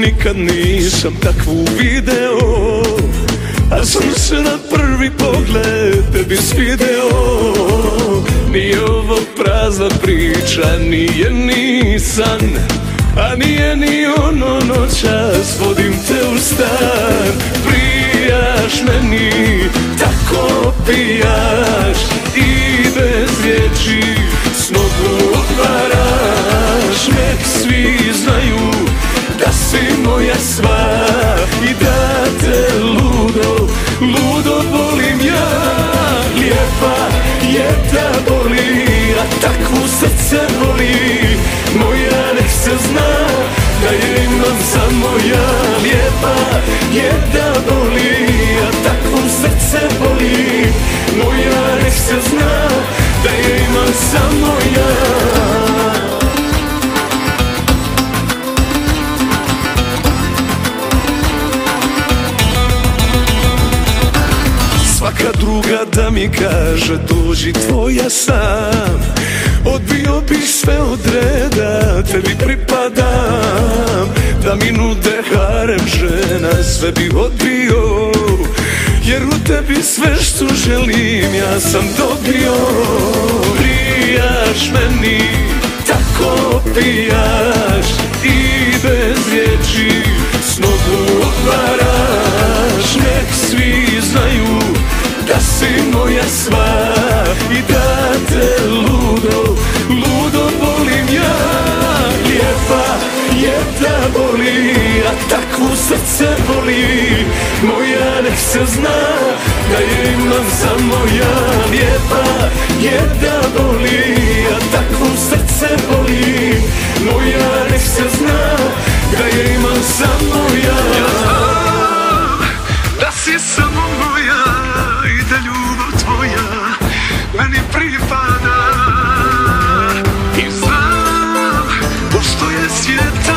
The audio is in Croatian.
nikad nisam takvu video A sam se na prvi pogled tebi svideo. Nije ovo prazna priča, nije ni san A nije ni ono noćas, vodim te u stan. Prijaš meni, tako pijaš I bez riječi s nogu si moja sva I da te ludo, ludo volim ja. Lijepa je da boli, a takvu srce voli Moja nek se zna da je imam samo ja. Lijepa je da boli, a takvu srce voli Moja nek se zna Svaka druga da mi kaže dođi tvoja sam. Odbio bi sve od reda, tebi pripadam. Da mi nude harem žena, sve bi odbio. Jer u tebi sve što želim ja sam dobio. Prijaš meni, tako pijaš si moja sva I da te ludo, ludo volim ja. Lijepa je da boli, a takvu srce boli Moja nek se zna da je imam samo ja. Lijepa je da boli, a takvu srce boli Moja nek se zna da je imam samo ja pripada I znam pošto je svijeta